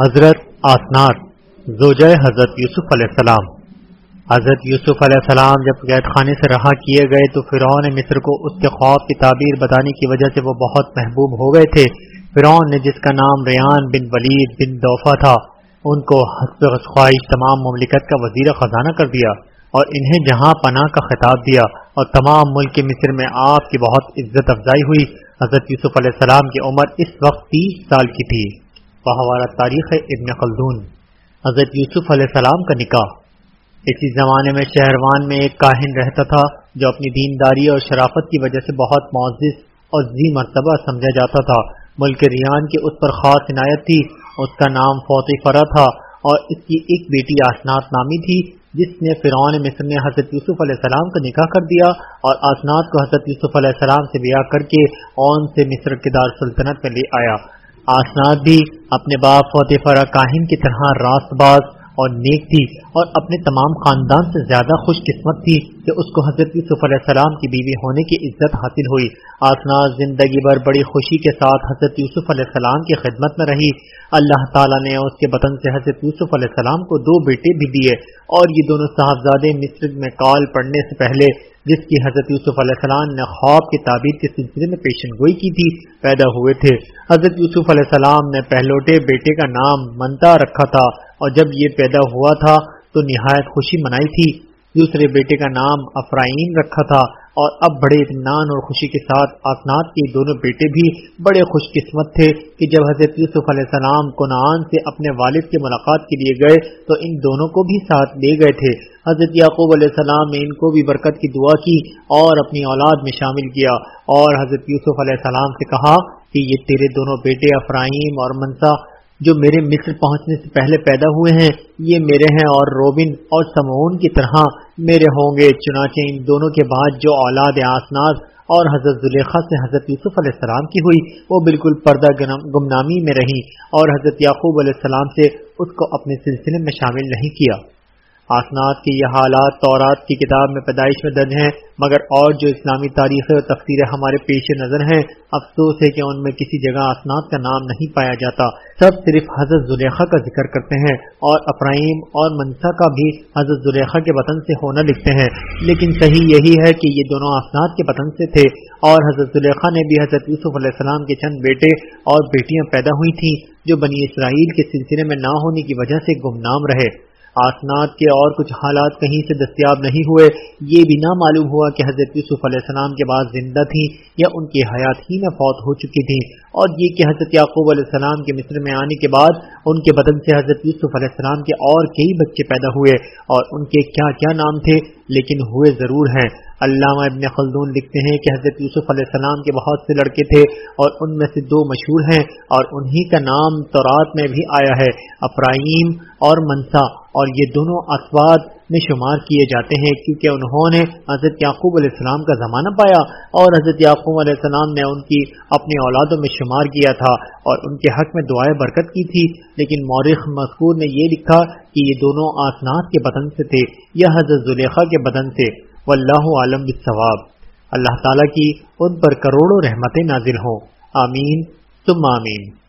حضرت آسنار، زوجہ حضرت یوسف علیہ السلام۔ حضرت یوسف علیہ السلام جب قید خانے سے رہا کیے گئے تو فرعون مصر کو اس کے خواب کی تعبیر بتانے کی وجہ سے وہ بہت محبوب ہو گئے تھے۔ فرعون نے جس کا نام ریان بن ولید بن دوفا تھا، ان کو حسب خواہش تمام مملکت کا وزیر خزانہ کر دیا اور انہیں جہاں پناہ کا خطاب دیا اور تمام ملک مصر میں آپ کی بہت عزت افزائی ہوئی۔ حضرت یوسف علیہ السلام کی عمر اس وقت تیس سال کی تھی۔ بہوارہ تاریخ ابن خلدون، حضرت یوسف علیہ السلام کا نکاح۔ اسی زمانے میں شہروان میں ایک کاہن رہتا تھا جو اپنی دینداری اور شرافت کی وجہ سے بہت معزز اور زی مرتبہ سمجھا جاتا تھا ملک ریان کی اس پر خاص عنایت تھی۔ اس کا نام فوتی فرا تھا اور اس کی ایک بیٹی آسنات نامی تھی، جس نے فرعون مصر نے حضرت یوسف علیہ السلام کا نکاح کر دیا اور آسنات کو حضرت یوسف علیہ السلام سے بیاہ کر کے اون سے مصر کے دار سلطنت میں لے آیا۔ آسناد بھی اپنے باپ فوت فرا کاہن کی طرح راست باز اور نیک تھی اور اپنے تمام خاندان سے زیادہ خوش قسمت تھی کہ اس کو حضرت یوسف علیہ السلام کی بیوی ہونے کی عزت حاصل ہوئی۔ آسنات زندگی بھر بڑی خوشی کے ساتھ حضرت یوسف علیہ السلام کی خدمت میں رہی۔ اللہ تعالیٰ نے اس کے بطن سے حضرت یوسف علیہ السلام کو دو بیٹے بھی دیے اور یہ دونوں صاحبزادے مصر میں کال پڑھنے سے پہلے جس کی حضرت یوسف علیہ السلام نے خواب کی تعبیر کے سلسلے میں پیشن گوئی کی تھی، پیدا ہوئے تھے۔ حضرت یوسف علیہ السلام نے پہلوٹے بیٹے کا نام منتا رکھا تھا۔ اور جب یہ پیدا ہوا تھا تو نہایت خوشی منائی تھی۔ دوسرے بیٹے کا نام افرائیم رکھا تھا اور اب بڑے اطمینان اور خوشی کے ساتھ آسنات کے دونوں بیٹے بھی بڑے خوش قسمت تھے کہ جب حضرت یوسف علیہ السلام کنعان سے اپنے والد کے ملاقات کے لیے گئے تو ان دونوں کو بھی ساتھ لے گئے تھے۔ حضرت یعقوب علیہ السلام نے ان کو بھی برکت کی دعا کی اور اپنی اولاد میں شامل کیا اور حضرت یوسف علیہ السلام سے کہا کہ یہ تیرے دونوں بیٹے افراہیم اور منسا جو میرے مصر پہنچنے سے پہلے پیدا ہوئے ہیں، یہ میرے ہیں اور روبن اور سمون کی طرح۔ میرے ہوں گے چنانچہ ان دونوں کے بعد جو اولاد آسناز اور حضرت زلیخا سے حضرت یوسف علیہ السلام کی ہوئی، وہ بالکل پردہ گمنامی میں رہی اور حضرت یعقوب علیہ السلام سے اس کو اپنے سلسلے میں شامل نہیں کیا۔ آسنات کے یہ حالات، تورات کی کتاب میں پیدائش میں درج ہیں، مگر اور جو اسلامی تاریخ اور تفصیلیں ہمارے پیش نظر ہیں، افسوس ہے کہ ان میں کسی جگہ آسنات کا نام نہیں پایا جاتا۔ سب صرف حضرت زلیخا کا ذکر کرتے ہیں اور افراہیم اور منسا کا بھی حضرت زلیخا کے وطن سے ہونا لکھتے ہیں۔ لیکن صحیح یہی ہے کہ یہ دونوں آسنات کے وطن سے تھے اور حضرت زلیخا نے بھی حضرت یوسف علیہ السلام کے چند بیٹے اور بیٹیاں پیدا ہوئی تھیں، جو بنی اسرائیل کے سلسلے میں نہ ہونے کی وجہ سے گمنام رہے۔ آسنات کے اور کچھ حالات کہیں سے دستیاب نہیں ہوئے، یہ بھی نہ معلوم ہوا کہ حضرت یوسف علیہ السلام کے بعد زندہ تھیں یا ان کی حیات ہی میں فوت ہو چکی تھیں۔ اور یہ کہ حضرت یعقوب علیہ السلام کے مصر میں آنے کے بعد ان کے بدن سے حضرت یوسف علیہ السلام کے اور کئی بچے پیدا ہوئے اور ان کے کیا کیا نام تھے، لیکن ہوئے ضرور ہیں۔ علامہ ابن خلدون لکھتے ہیں کہ حضرت یوسف علیہ السلام کے بہت سے لڑکے تھے اور ان میں سے دو مشہور ہیں اور انہی کا نام تورات میں بھی آیا ہے افراہیم اور منسا۔ اور یہ دونوں اسواد میں شمار کیے جاتے ہیں کیونکہ انہوں نے حضرت یعقوب علیہ السلام کا زمانہ پایا اور حضرت یعقوب علیہ السلام نے ان کی اپنی اولادوں میں شمار کیا تھا اور ان کے حق میں دعائیں برکت کی تھی۔ لیکن مورخ مذکور نے یہ لکھا کہ یہ دونوں آسنات کے بدن سے تھے یا حضرت زلیخا کے بدن سے۔ واللہ عالم بالثواب اللہ تعالیٰ کی ان پر کروڑوں رحمتیں نازل ہوں۔ آمین۔ ثم آمین۔